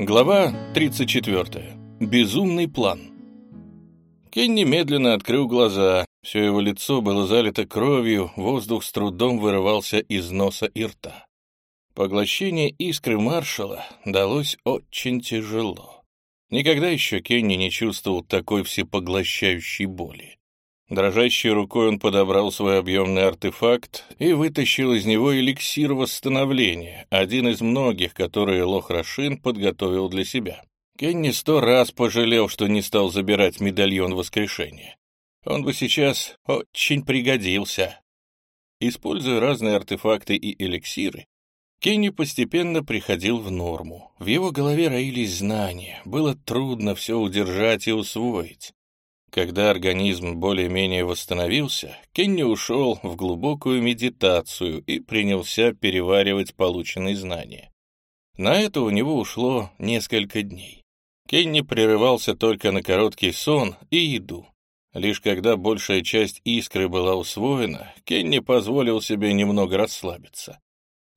Глава 34. Безумный план. Кенни медленно открыл глаза. Все его лицо было залито кровью, воздух с трудом вырывался из носа и рта. Поглощение искры маршала далось очень тяжело. Никогда еще Кенни не чувствовал такой всепоглощающей боли. Дрожащей рукой он подобрал свой объемный артефакт и вытащил из него эликсир восстановления, один из многих, которые Лох Рашин подготовил для себя. Кенни сто раз пожалел, что не стал забирать медальон воскрешения. Он бы сейчас очень пригодился. Используя разные артефакты и эликсиры, Кенни постепенно приходил в норму. В его голове роились знания, было трудно все удержать и усвоить. Когда организм более-менее восстановился, Кенни ушел в глубокую медитацию и принялся переваривать полученные знания. На это у него ушло несколько дней. Кенни прерывался только на короткий сон и еду. Лишь когда большая часть искры была усвоена, Кенни позволил себе немного расслабиться.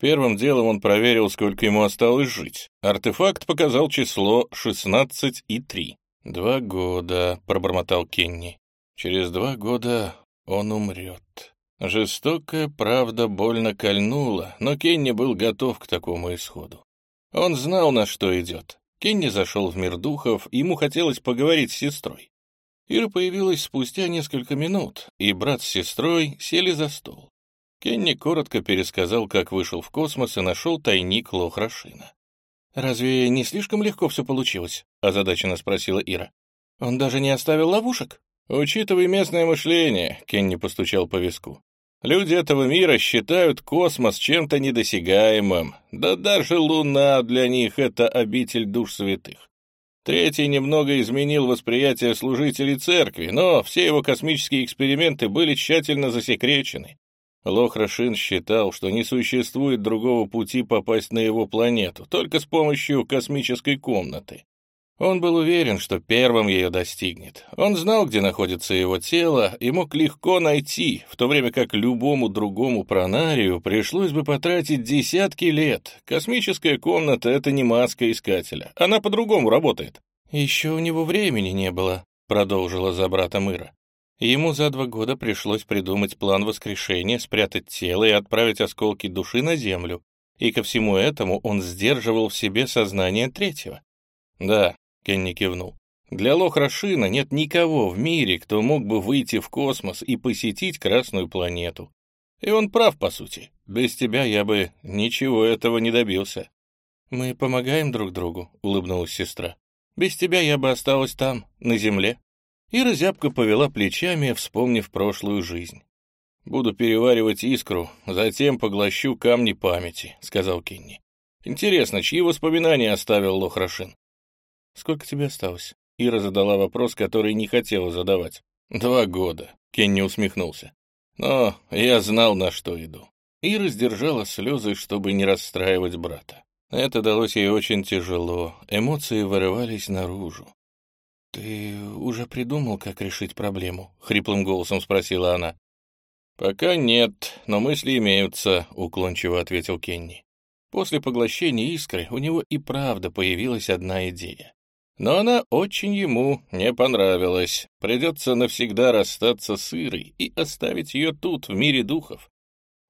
Первым делом он проверил, сколько ему осталось жить. Артефакт показал число 16 и 3. «Два года», — пробормотал Кенни. «Через два года он умрет». Жестокая правда больно кольнула, но Кенни был готов к такому исходу. Он знал, на что идет. Кенни зашел в мир духов, ему хотелось поговорить с сестрой. Ира появилась спустя несколько минут, и брат с сестрой сели за стол. Кенни коротко пересказал, как вышел в космос и нашел тайник Лохрашина. «Разве не слишком легко все получилось?» — озадаченно спросила Ира. «Он даже не оставил ловушек?» «Учитывай местное мышление», — Кенни постучал по виску. «Люди этого мира считают космос чем-то недосягаемым. Да даже Луна для них — это обитель душ святых. Третий немного изменил восприятие служителей церкви, но все его космические эксперименты были тщательно засекречены. Лохрашин считал, что не существует другого пути попасть на его планету, только с помощью космической комнаты. Он был уверен, что первым ее достигнет. Он знал, где находится его тело, и мог легко найти, в то время как любому другому пронарию пришлось бы потратить десятки лет. Космическая комната — это не маска искателя, она по-другому работает. «Еще у него времени не было», — продолжила за братом Ира. Ему за два года пришлось придумать план воскрешения, спрятать тело и отправить осколки души на землю. И ко всему этому он сдерживал в себе сознание третьего. «Да», — Кенни кивнул, — «для Лохрашина нет никого в мире, кто мог бы выйти в космос и посетить Красную планету. И он прав, по сути. Без тебя я бы ничего этого не добился». «Мы помогаем друг другу», — улыбнулась сестра. «Без тебя я бы осталась там, на земле». Ира зябко повела плечами, вспомнив прошлую жизнь. «Буду переваривать искру, затем поглощу камни памяти», — сказал Кенни. «Интересно, чьи воспоминания оставил Лохрашин?» «Сколько тебе осталось?» Ира задала вопрос, который не хотела задавать. «Два года», — Кенни усмехнулся. «Но я знал, на что иду». Ира сдержала слезы, чтобы не расстраивать брата. Это далось ей очень тяжело, эмоции вырывались наружу. «Ты уже придумал, как решить проблему?» — хриплым голосом спросила она. «Пока нет, но мысли имеются», — уклончиво ответил Кенни. После поглощения искры у него и правда появилась одна идея. Но она очень ему не понравилась. Придется навсегда расстаться с Ирой и оставить ее тут, в мире духов.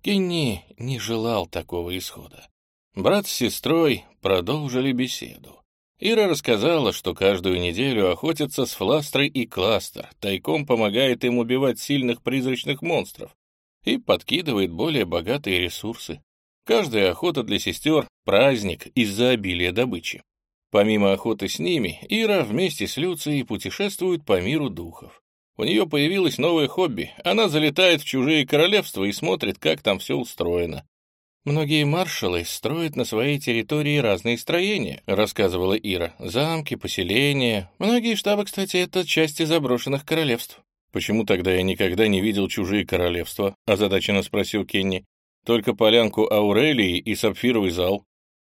Кенни не желал такого исхода. Брат с сестрой продолжили беседу. Ира рассказала, что каждую неделю охотится с Фластрой и Кластер, тайком помогает им убивать сильных призрачных монстров и подкидывает более богатые ресурсы. Каждая охота для сестер — праздник из-за обилия добычи. Помимо охоты с ними, Ира вместе с Люцией путешествует по миру духов. У нее появилось новое хобби. Она залетает в чужие королевства и смотрит, как там все устроено. «Многие маршалы строят на своей территории разные строения», — рассказывала Ира. «Замки, поселения. Многие штабы, кстати, это части заброшенных королевств». «Почему тогда я никогда не видел чужие королевства?» — озадаченно спросил Кенни. «Только полянку Аурелии и сапфировый зал».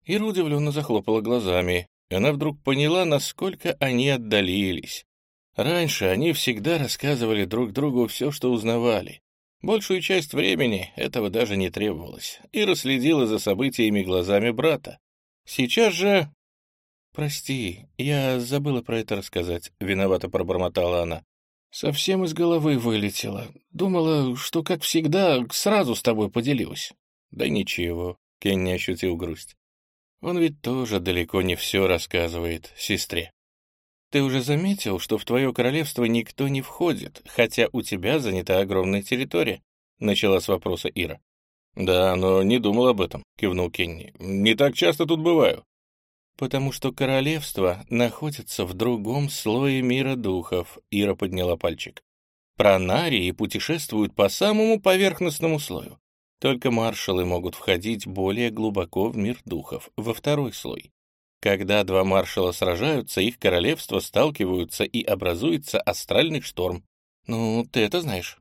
Ира удивленно захлопала глазами. Она вдруг поняла, насколько они отдалились. Раньше они всегда рассказывали друг другу все, что узнавали. Большую часть времени этого даже не требовалось. Ира следила за событиями глазами брата. Сейчас же «Прости, я забыла про это рассказать», — виновато пробормотала она. «Совсем из головы вылетело. Думала, что, как всегда, сразу с тобой поделилась». «Да ничего», — Кенни ощутил грусть. «Он ведь тоже далеко не все рассказывает сестре». «Ты уже заметил, что в твое королевство никто не входит, хотя у тебя занята огромная территория?» — начала с вопроса Ира. «Да, но не думал об этом», — кивнул Кенни. «Не так часто тут бываю». «Потому что королевство находится в другом слое мира духов», — Ира подняла пальчик. «Пронарии путешествуют по самому поверхностному слою. Только маршалы могут входить более глубоко в мир духов, во второй слой. Когда два маршала сражаются, их королевства сталкиваются и образуется астральный шторм. Ну, ты это знаешь.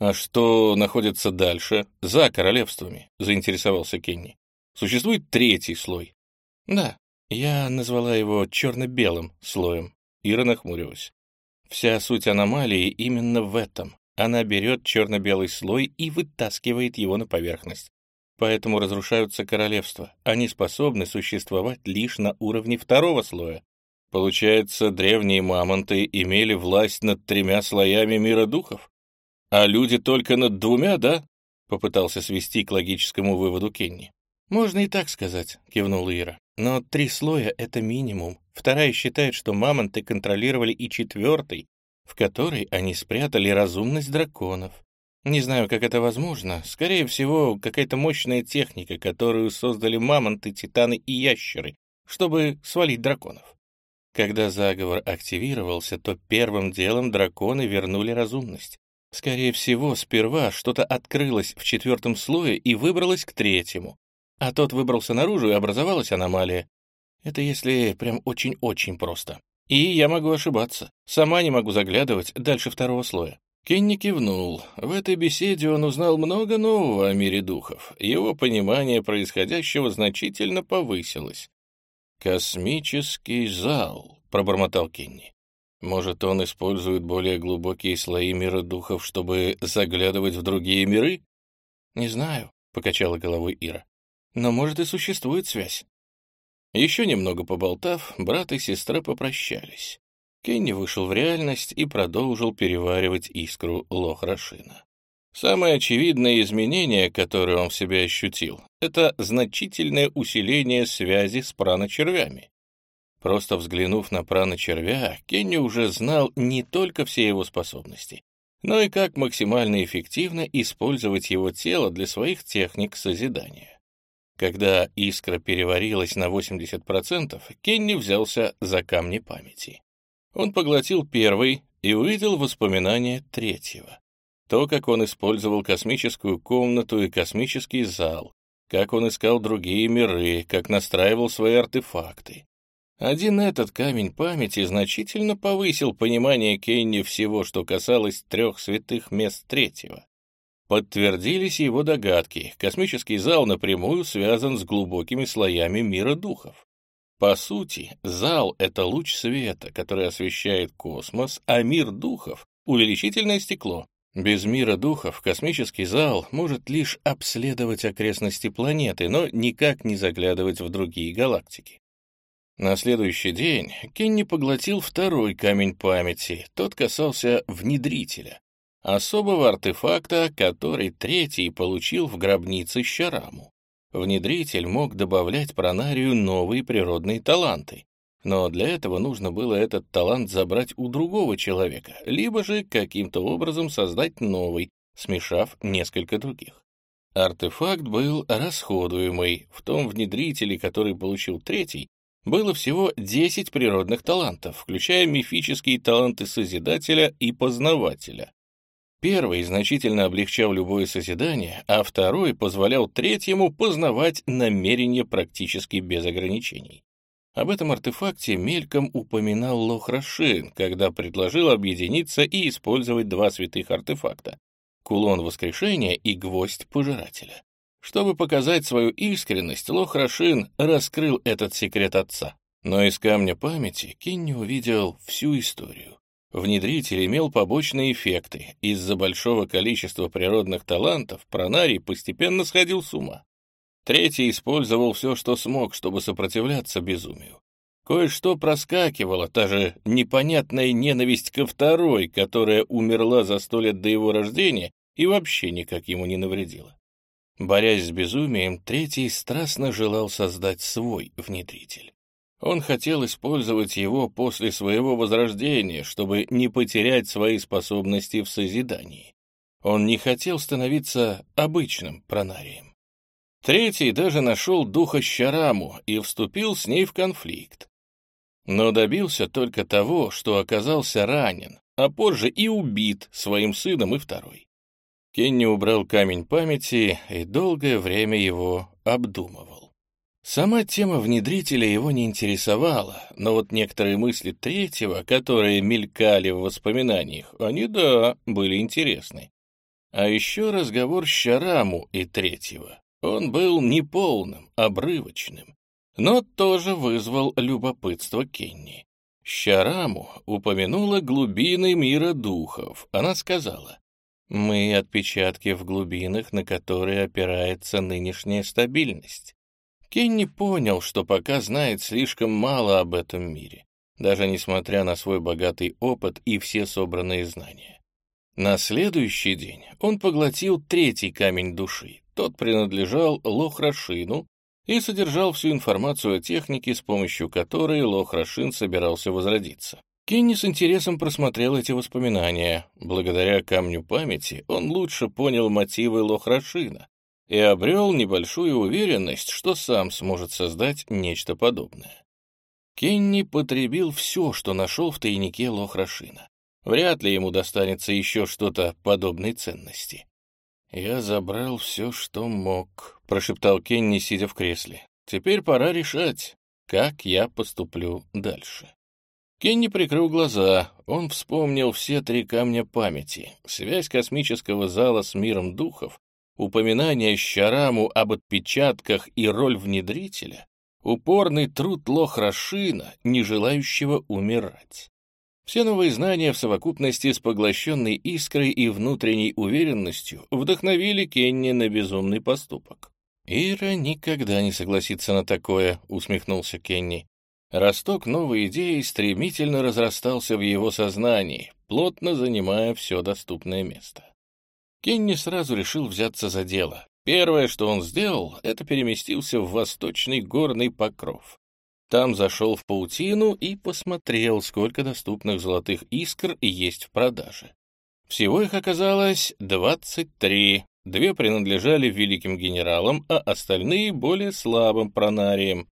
«А что находится дальше, за королевствами?» — заинтересовался Кенни. «Существует третий слой». «Да, я назвала его черно-белым слоем». Ира нахмурилась. «Вся суть аномалии именно в этом. Она берет черно-белый слой и вытаскивает его на поверхность. Поэтому разрушаются королевства. Они способны существовать лишь на уровне второго слоя. Получается, древние мамонты имели власть над тремя слоями мира духов? А люди только над двумя, да? Попытался свести к логическому выводу Кенни. «Можно и так сказать», — кивнула Ира. «Но три слоя — это минимум. Вторая считает, что мамонты контролировали и четвертый, в который они спрятали разумность драконов. Не знаю, как это возможно. Скорее всего, какая-то мощная техника, которую создали мамонты, титаны и ящеры, чтобы свалить драконов. Когда заговор активировался, то первым делом драконы вернули разумность. Скорее всего, сперва что-то открылось в четвертом слое и выбралось к третьему, а тот выбрался наружу и образовалась аномалия. Это если прям очень-очень просто. И я могу ошибаться. Сама не могу заглядывать дальше второго слоя. Кенни кивнул. В этой беседе он узнал много нового о мире духов. Его понимание происходящего значительно повысилось. «Космический зал», — пробормотал Кенни. «Может, он использует более глубокие слои мира духов, чтобы заглядывать в другие миры?» «Не знаю», — покачала головой Ира. «Но, может, и существует связь». Еще немного поболтав, брат и сестра попрощались. Кенни вышел в реальность и продолжил переваривать искру Лохрашина. Самое очевидное изменение, которое он в себе ощутил, это значительное усиление связи с праночервями. Просто взглянув на праночервя, Кенни уже знал не только все его способности, но и как максимально эффективно использовать его тело для своих техник созидания. Когда искра переварилась на 80%, Кенни взялся за камни памяти. Он поглотил первый и увидел воспоминания третьего. То, как он использовал космическую комнату и космический зал, как он искал другие миры, как настраивал свои артефакты. Один этот камень памяти значительно повысил понимание Кенни всего, что касалось трех святых мест третьего. Подтвердились его догадки, космический зал напрямую связан с глубокими слоями мира духов. По сути, зал — это луч света, который освещает космос, а мир духов — увеличительное стекло. Без мира духов космический зал может лишь обследовать окрестности планеты, но никак не заглядывать в другие галактики. На следующий день Кенни поглотил второй камень памяти, тот касался внедрителя, особого артефакта, который третий получил в гробнице Щараму. Внедритель мог добавлять пронарию новые природные таланты, но для этого нужно было этот талант забрать у другого человека, либо же каким-то образом создать новый, смешав несколько других. Артефакт был расходуемый. В том внедрителе, который получил третий, было всего 10 природных талантов, включая мифические таланты Созидателя и Познавателя. Первый значительно облегчал любое созидание, а второй позволял третьему познавать намерения практически без ограничений. Об этом артефакте мельком упоминал Лохрашин, когда предложил объединиться и использовать два святых артефакта — кулон воскрешения и гвоздь пожирателя. Чтобы показать свою искренность, Лохрашин раскрыл этот секрет отца. Но из камня памяти Кинни увидел всю историю. Внедритель имел побочные эффекты. Из-за большого количества природных талантов Пронарий постепенно сходил с ума. Третий использовал все, что смог, чтобы сопротивляться безумию. Кое-что проскакивало, та же непонятная ненависть ко второй, которая умерла за сто лет до его рождения и вообще никак ему не навредила. Борясь с безумием, третий страстно желал создать свой внедритель. Он хотел использовать его после своего возрождения, чтобы не потерять свои способности в созидании. Он не хотел становиться обычным пронарием. Третий даже нашел духа Щараму и вступил с ней в конфликт. Но добился только того, что оказался ранен, а позже и убит своим сыном и второй. Кенни убрал камень памяти и долгое время его обдумывал. Сама тема внедрителя его не интересовала, но вот некоторые мысли третьего, которые мелькали в воспоминаниях, они, да, были интересны. А еще разговор с Щараму и третьего. Он был неполным, обрывочным, но тоже вызвал любопытство Кенни. Щараму упомянула глубины мира духов. Она сказала, мы — отпечатки в глубинах, на которые опирается нынешняя стабильность. Кенни понял, что пока знает слишком мало об этом мире, даже несмотря на свой богатый опыт и все собранные знания. На следующий день он поглотил третий камень души. Тот принадлежал Лохрашину и содержал всю информацию о технике, с помощью которой Лохрашин собирался возродиться. Кенни с интересом просмотрел эти воспоминания. Благодаря камню памяти он лучше понял мотивы Лохрашина и обрел небольшую уверенность, что сам сможет создать нечто подобное. Кенни потребил все, что нашел в тайнике Лохрашина. Вряд ли ему достанется еще что-то подобной ценности. «Я забрал все, что мог», — прошептал Кенни, сидя в кресле. «Теперь пора решать, как я поступлю дальше». Кенни прикрыл глаза. Он вспомнил все три камня памяти. Связь космического зала с миром духов, упоминание Щараму об отпечатках и роль внедрителя, упорный труд Лохрашина, не желающего умирать. Все новые знания в совокупности с поглощенной искрой и внутренней уверенностью вдохновили Кенни на безумный поступок. «Ира никогда не согласится на такое», — усмехнулся Кенни. Росток новой идеи стремительно разрастался в его сознании, плотно занимая все доступное место. Кенни сразу решил взяться за дело. Первое, что он сделал, это переместился в восточный горный покров. Там зашел в паутину и посмотрел, сколько доступных золотых искр есть в продаже. Всего их оказалось 23. Две принадлежали великим генералам, а остальные — более слабым пронариям.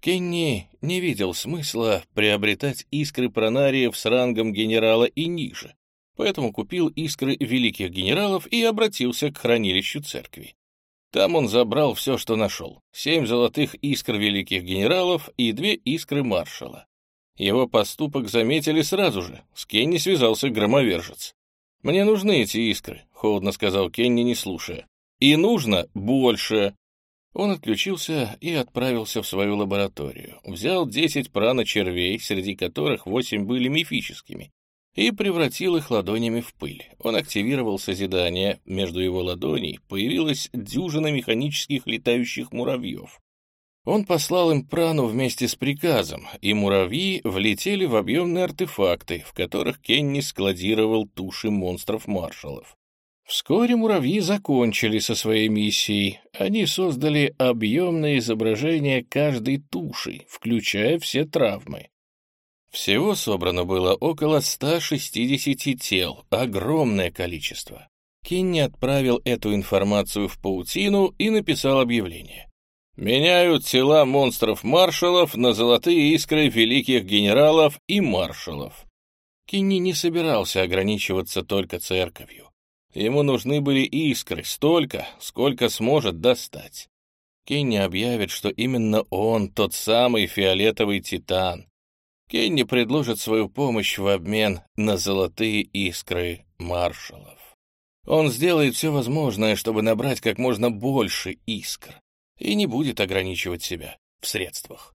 Кенни не видел смысла приобретать искры пронариев с рангом генерала и ниже, поэтому купил искры великих генералов и обратился к хранилищу церкви. Там он забрал все, что нашел. Семь золотых искр великих генералов и две искры маршала. Его поступок заметили сразу же. С Кенни связался громовержец. «Мне нужны эти искры», — холодно сказал Кенни, не слушая. «И нужно больше». Он отключился и отправился в свою лабораторию. Взял 10 прано-червей, среди которых 8 были мифическими, и превратил их ладонями в пыль. Он активировал созидание, между его ладоней появилась дюжина механических летающих муравьев. Он послал им прану вместе с приказом, и муравьи влетели в объемные артефакты, в которых Кенни складировал туши монстров-маршалов. Вскоре муравьи закончили со своей миссией. Они создали объемное изображение каждой туши, включая все травмы. Всего собрано было около 160 тел, огромное количество. Кинни отправил эту информацию в паутину и написал объявление. «Меняют тела монстров-маршалов на золотые искры великих генералов и маршалов». Кинни не собирался ограничиваться только церковью. Ему нужны были искры, столько, сколько сможет достать. Кенни объявит, что именно он тот самый фиолетовый титан. Кенни предложит свою помощь в обмен на золотые искры маршалов. Он сделает все возможное, чтобы набрать как можно больше искр, и не будет ограничивать себя в средствах.